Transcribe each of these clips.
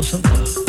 house of love.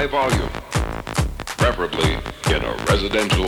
high volume, preferably in a residential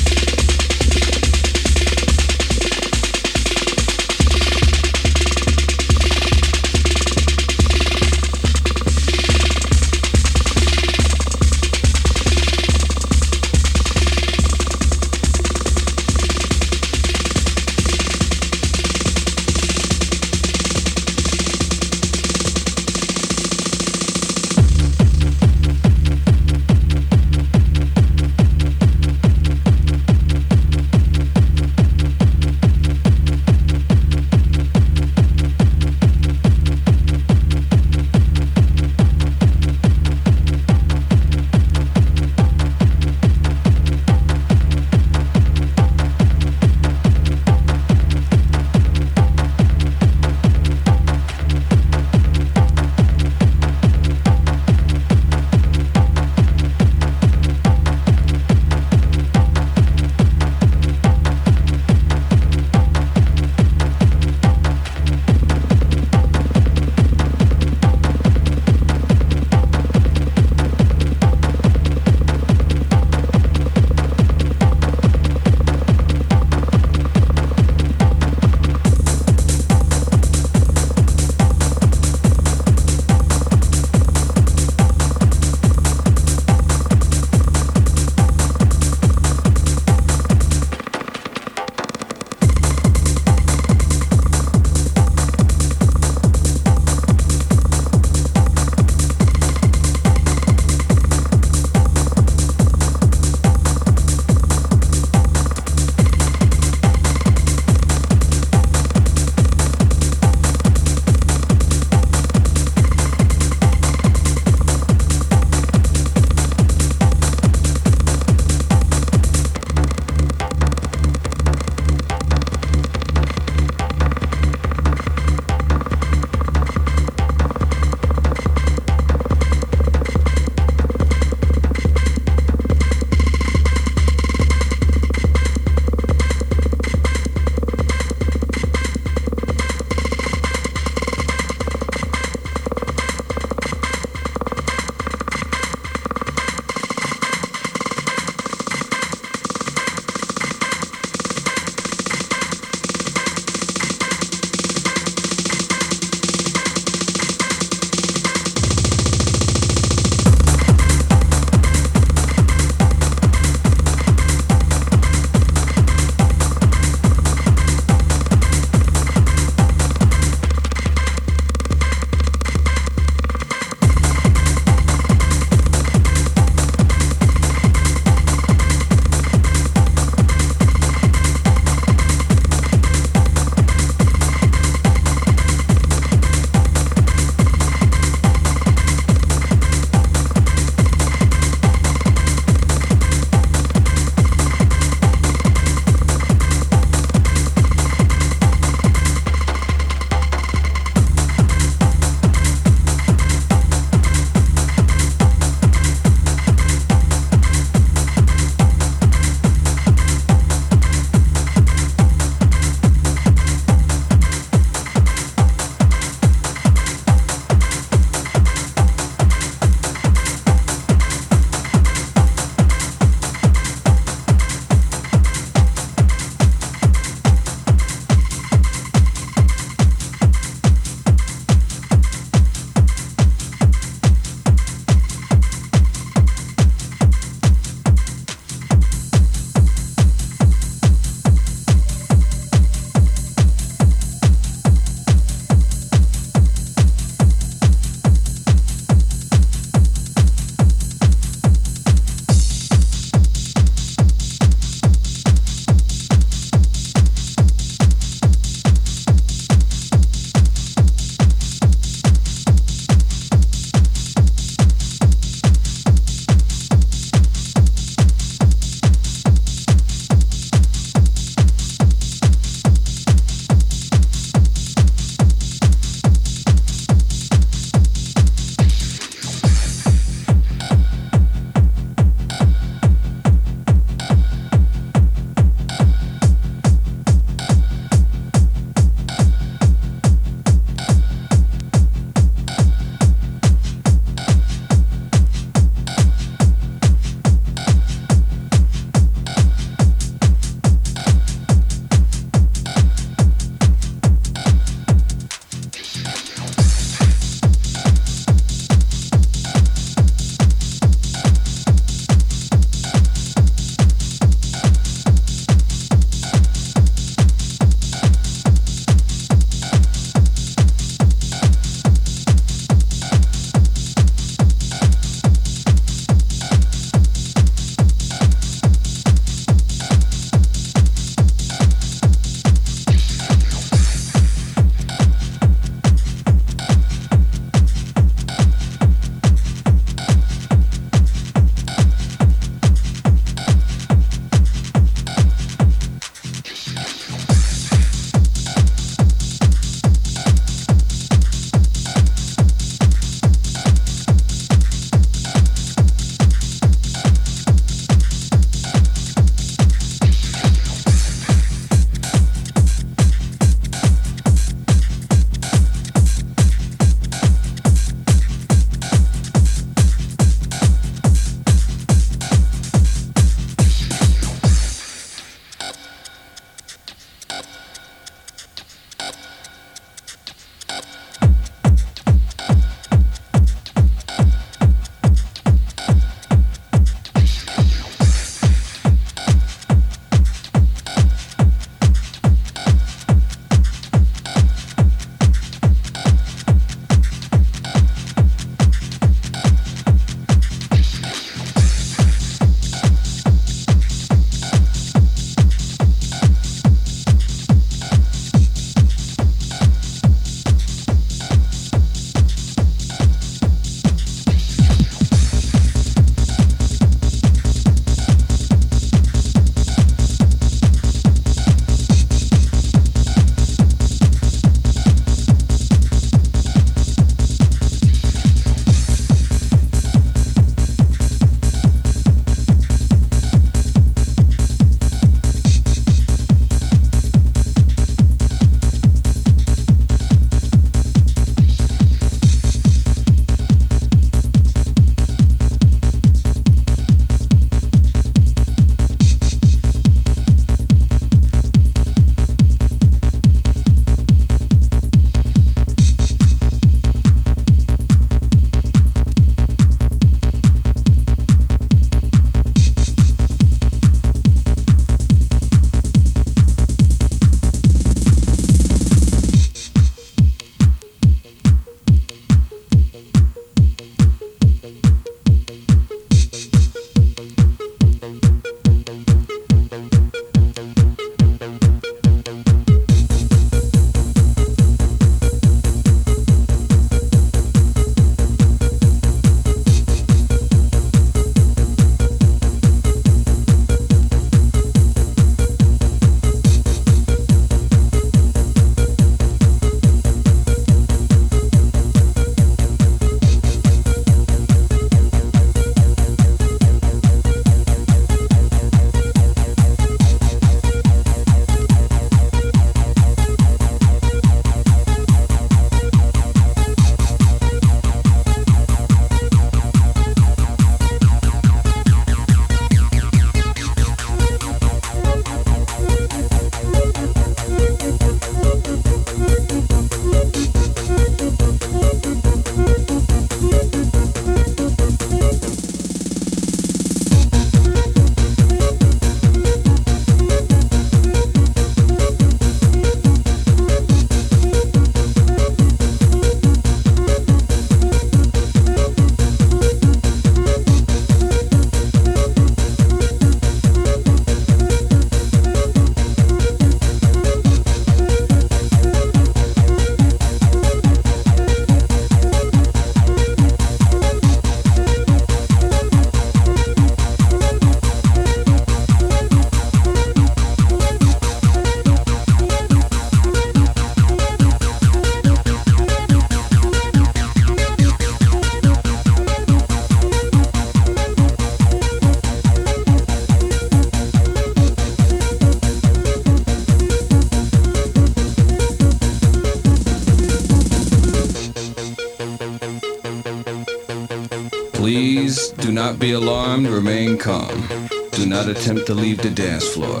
not be alarmed, remain calm. Do not attempt to leave the dance floor.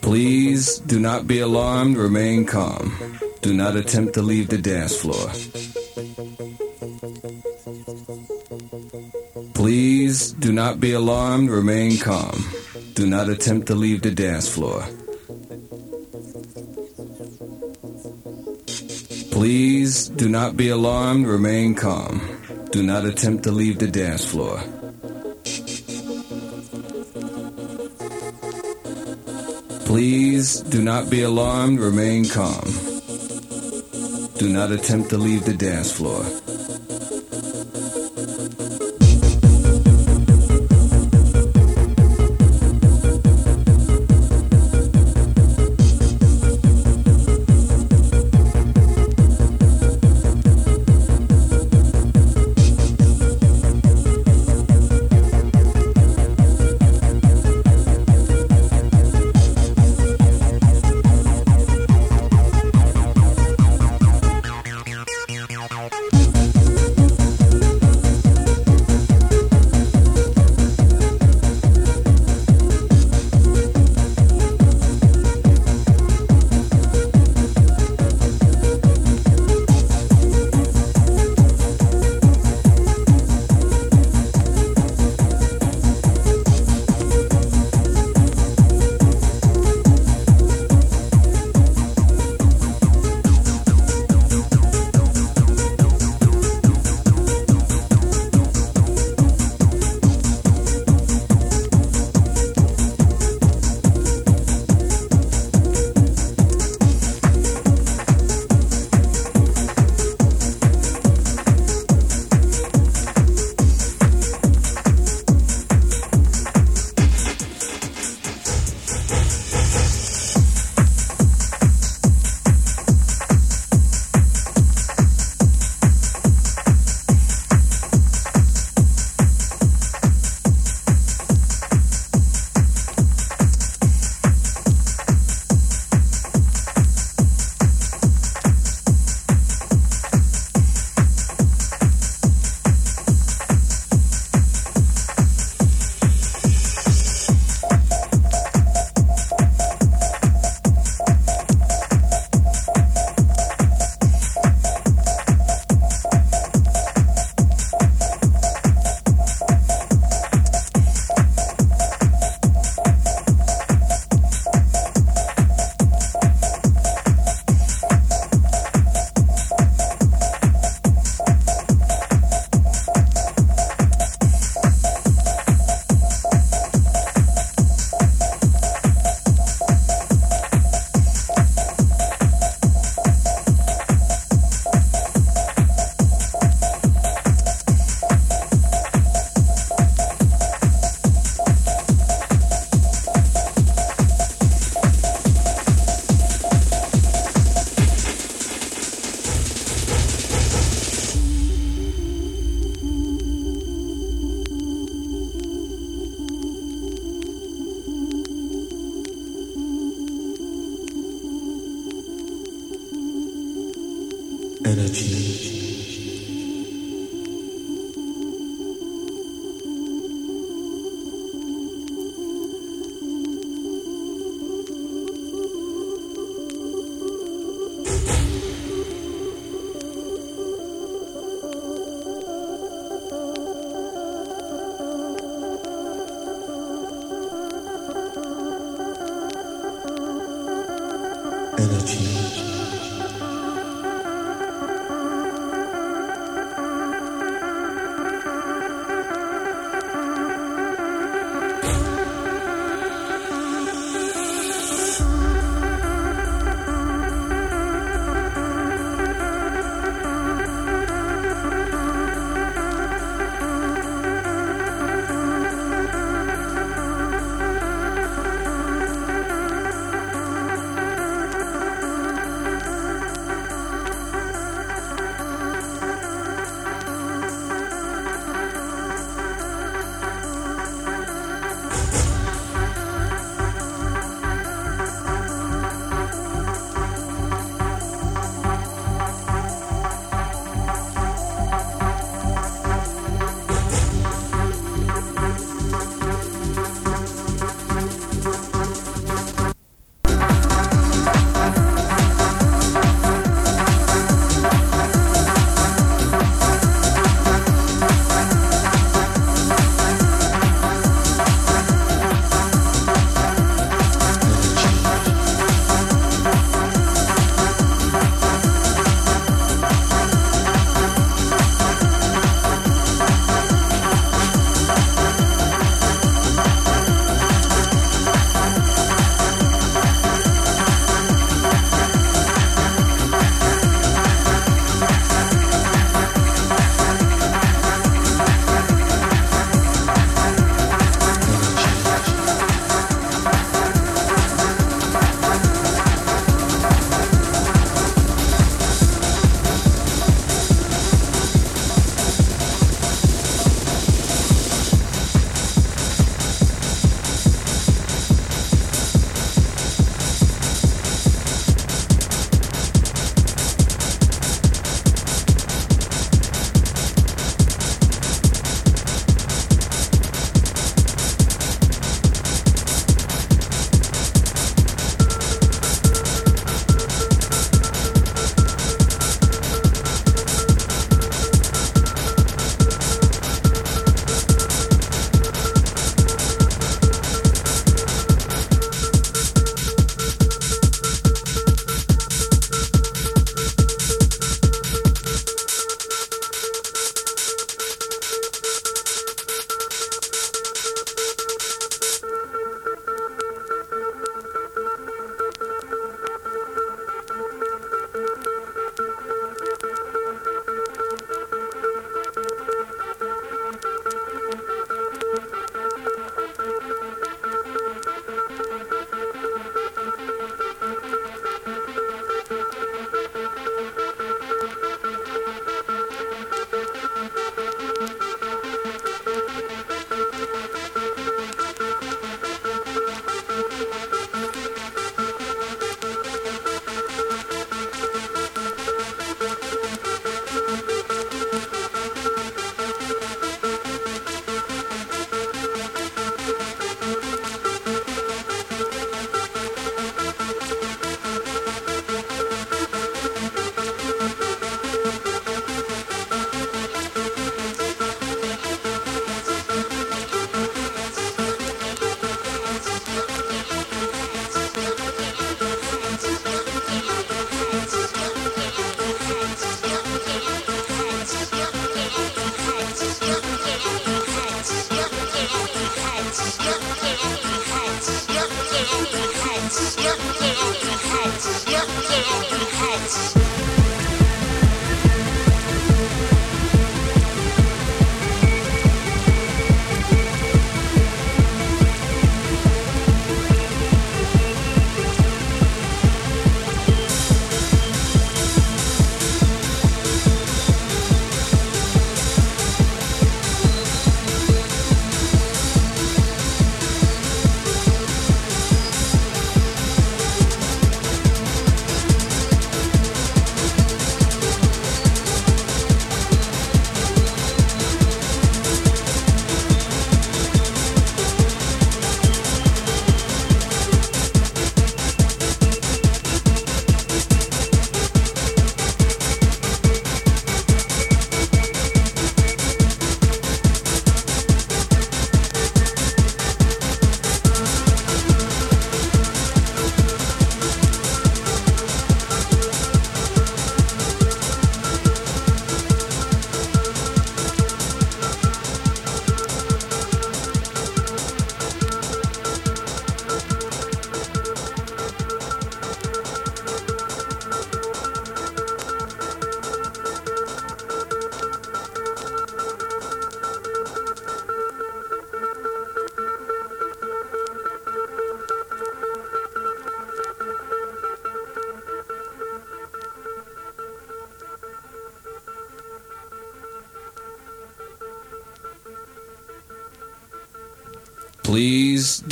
Please do not be alarmed, remain calm. Do not attempt to leave the dance floor. Please do not be alarmed, remain calm. Do not attempt to leave the dance floor. Not be alarmed, remain calm. Do not attempt to leave the dance floor. Please do not be alarmed, remain calm. Do not attempt to leave the dance floor.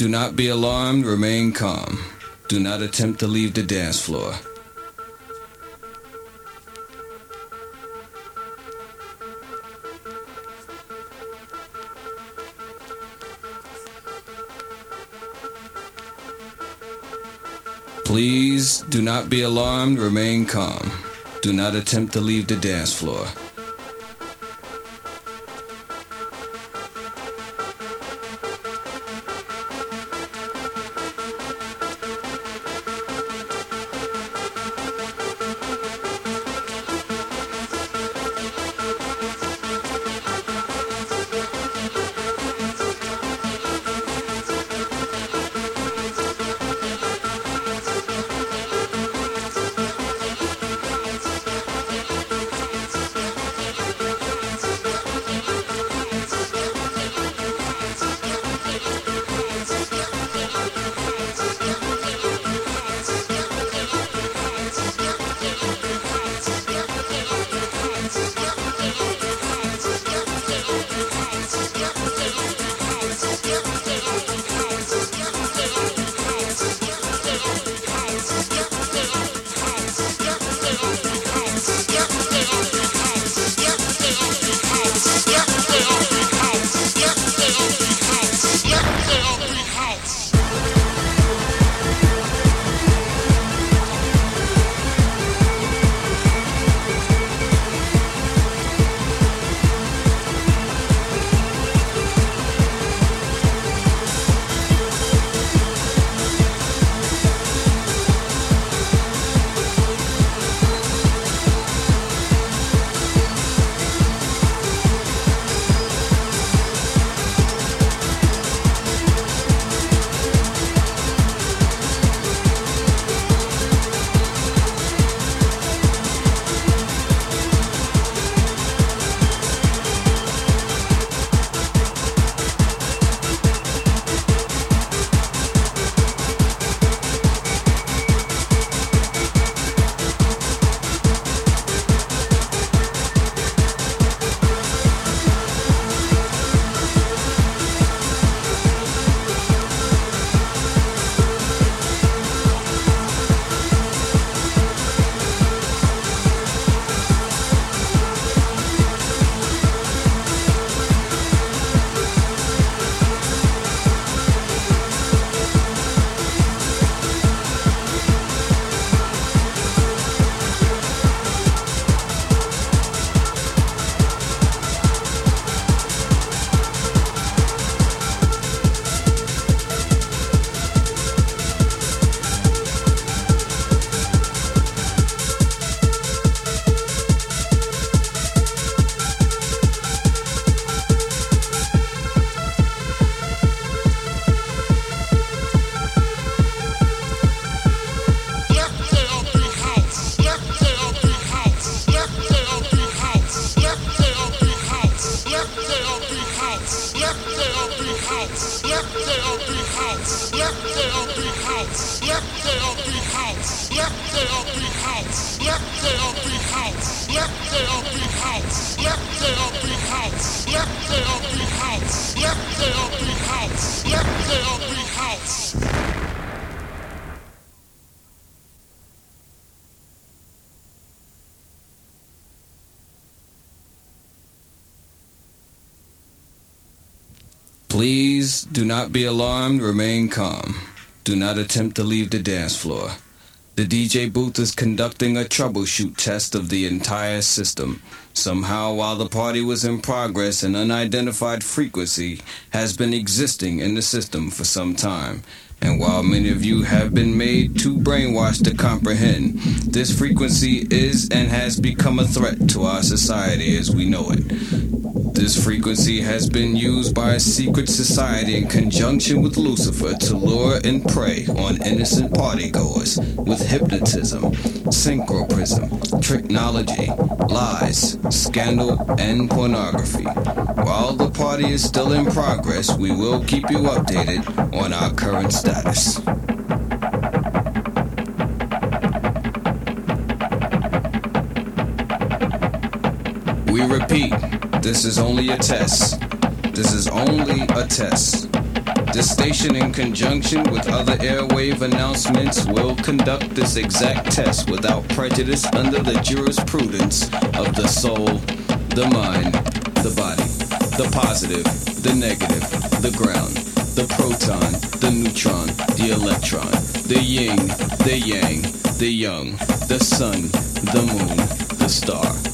Do not be alarmed, remain calm. Do not attempt to leave the dance floor. Please do not be alarmed, remain calm. Do not attempt to leave the dance floor. Not be alarmed, remain calm. Do not attempt to leave the dance floor. The DJ booth is conducting a troubleshoot test of the entire system. Somehow, while the party was in progress, an unidentified frequency has been existing in the system for some time. And while many of you have been made too brainwashed to comprehend, this frequency is and has become a threat to our society as we know it. This frequency has been used by a secret society in conjunction with Lucifer to lure and prey on innocent partygoers with hypnotism, synchroprism, tricknology, lies, scandal, and pornography. While the party is still in progress, we will keep you updated on our current status. We repeat, this is only a test. This is only a test. This station, in conjunction with other airwave announcements, will conduct this exact test without prejudice under the jurisprudence of the soul, the mind, the body, the positive, the negative, the ground, the proton, the neutron, the electron, the yin, the yang, the young, the sun, the moon, the star.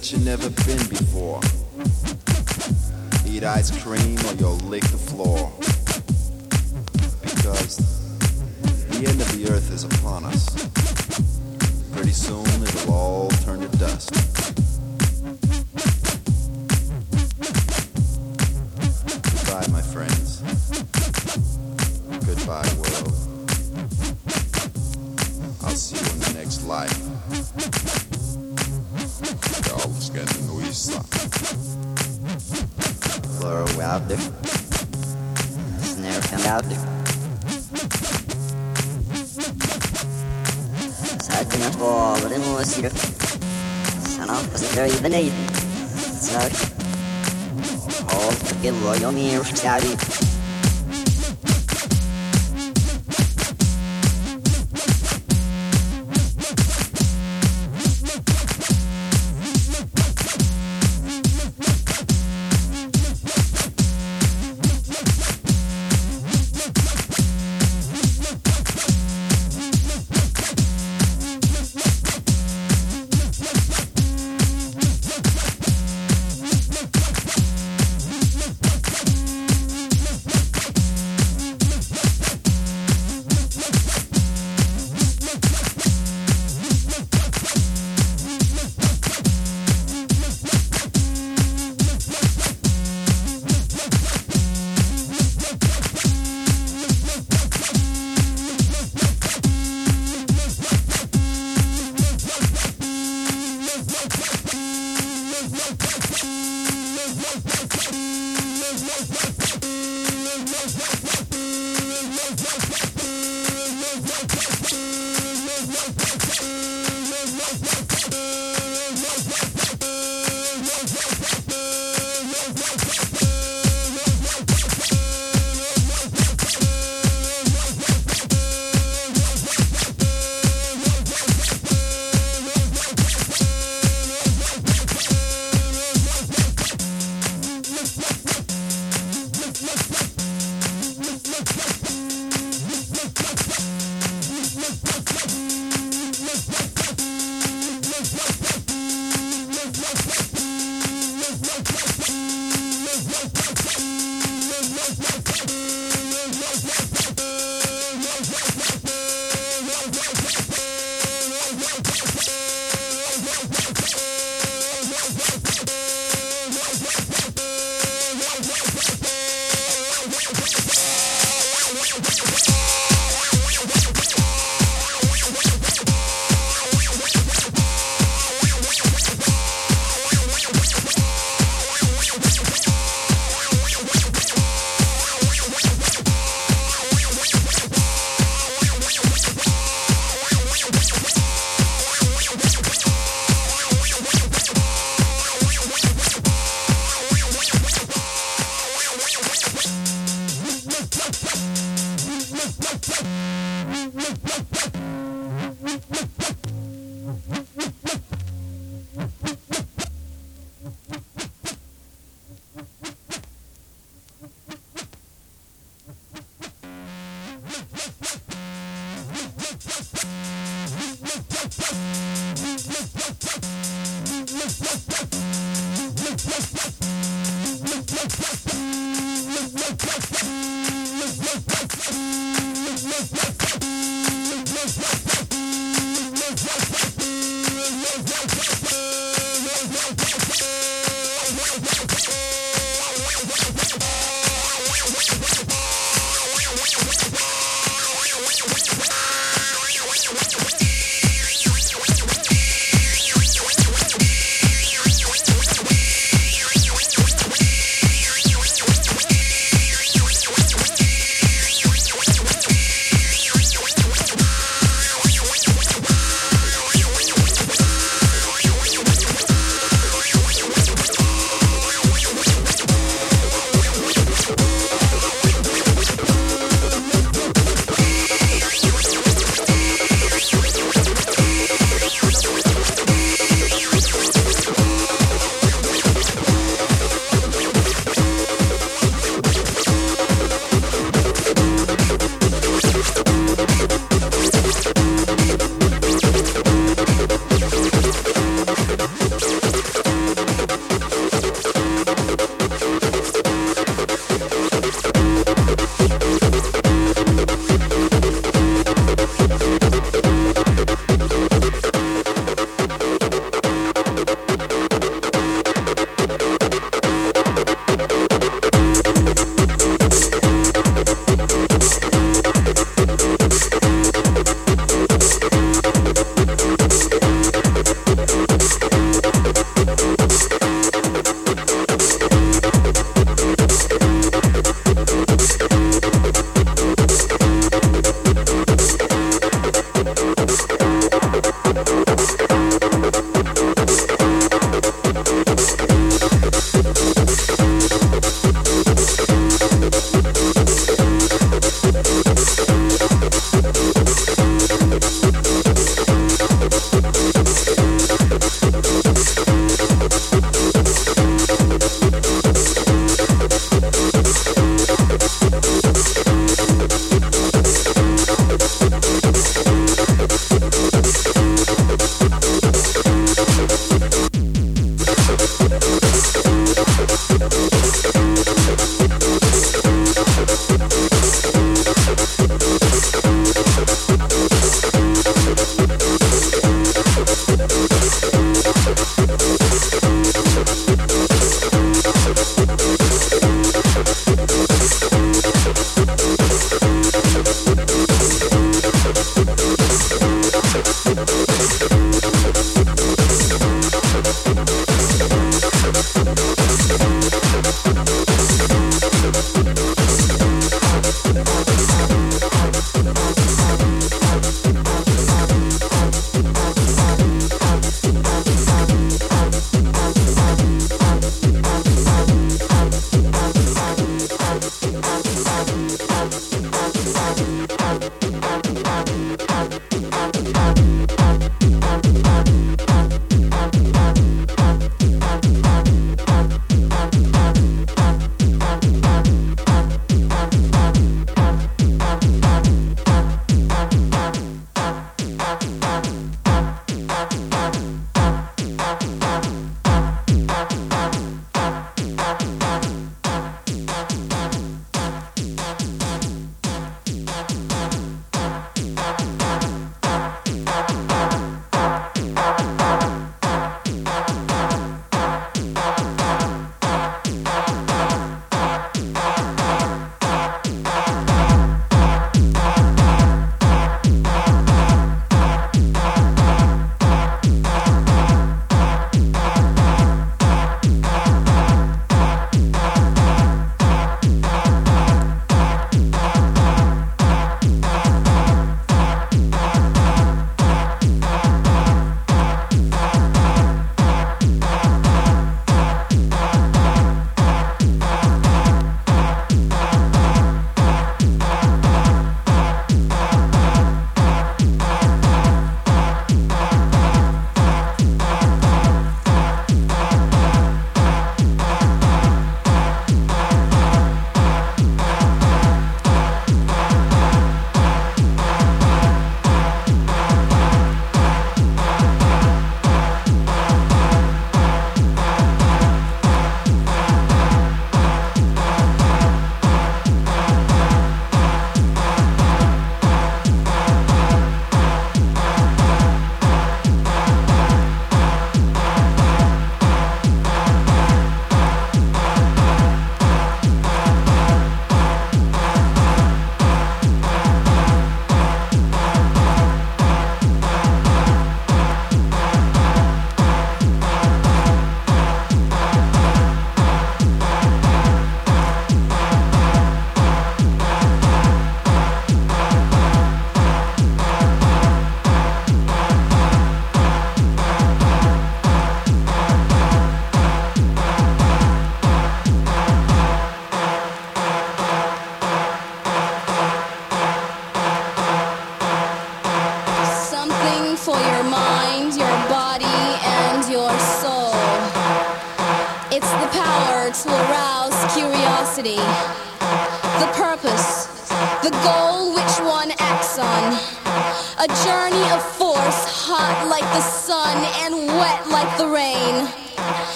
that you never been before. Eat ice cream Laura out there. Snare found out there. ساعدنا طول المسيرة سنقصد البنيت ساعد حول كل يومي وش تعبير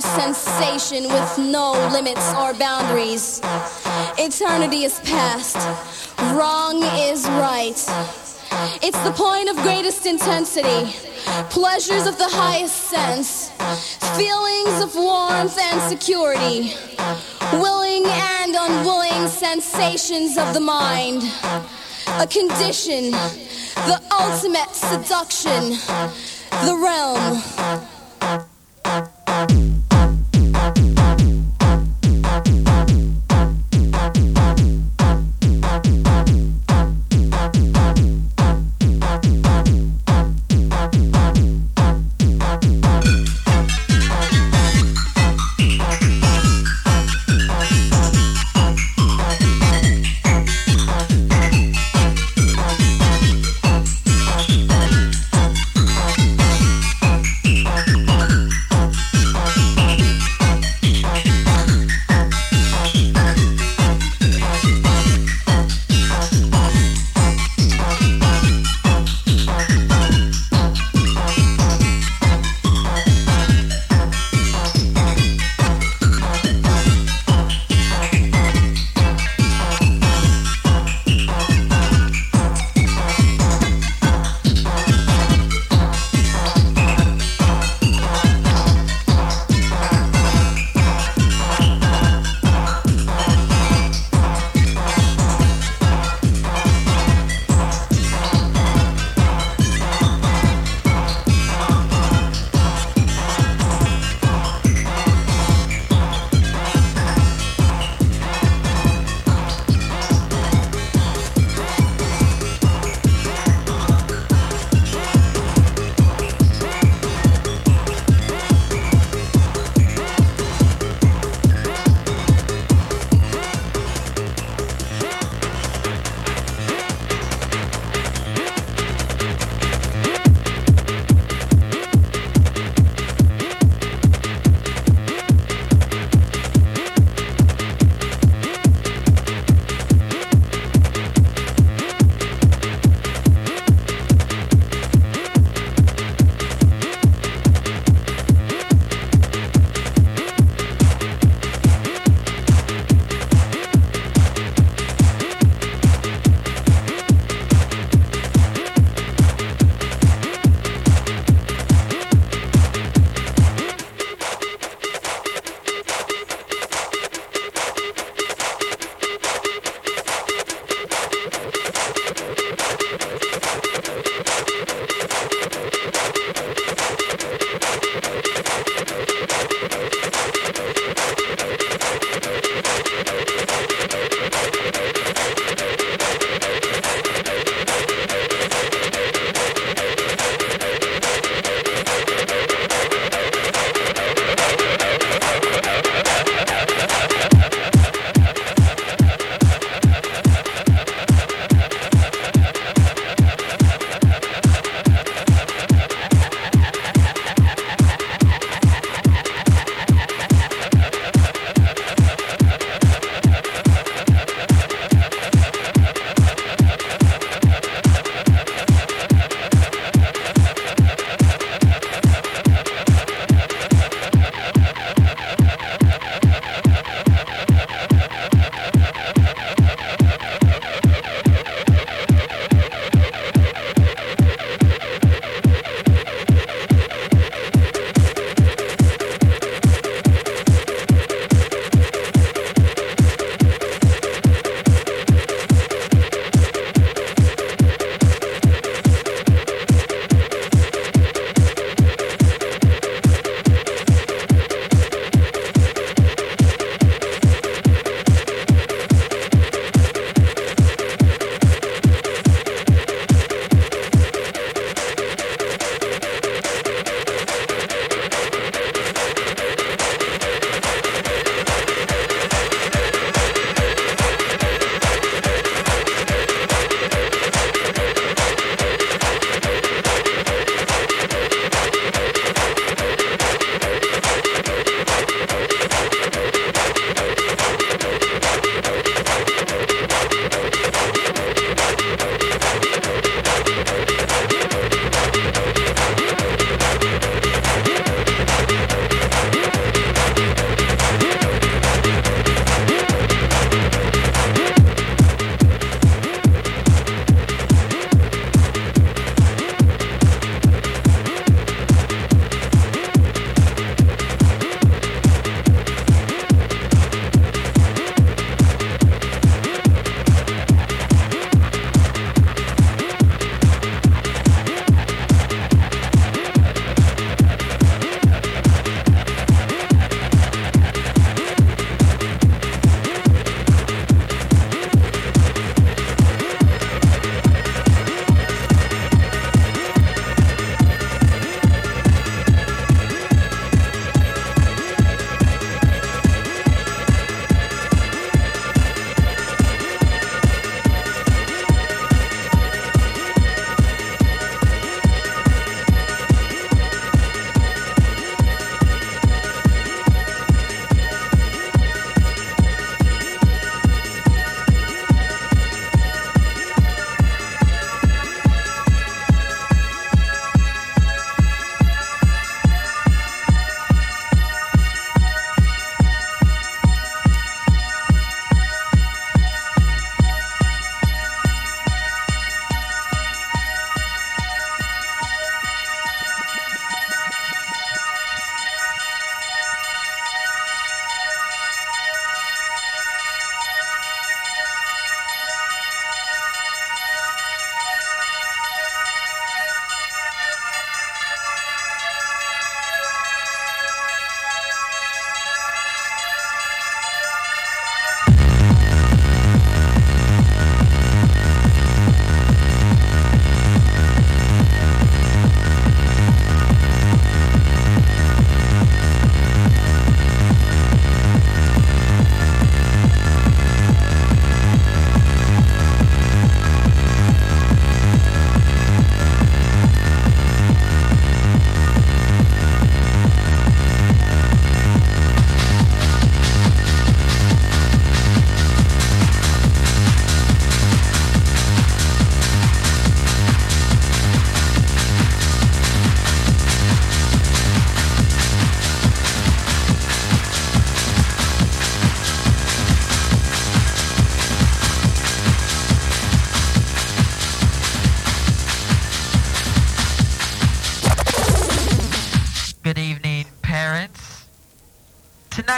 sensation with no limits or boundaries. Eternity is past, wrong is right. It's the point of greatest intensity, pleasures of the highest sense, feelings of warmth and security, willing and unwilling sensations of the mind, a condition, the ultimate seduction, the realm.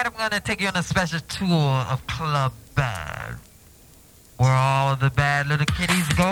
Tonight I'm going to take you on a special tour of Club Bad, where all the bad little kitties go.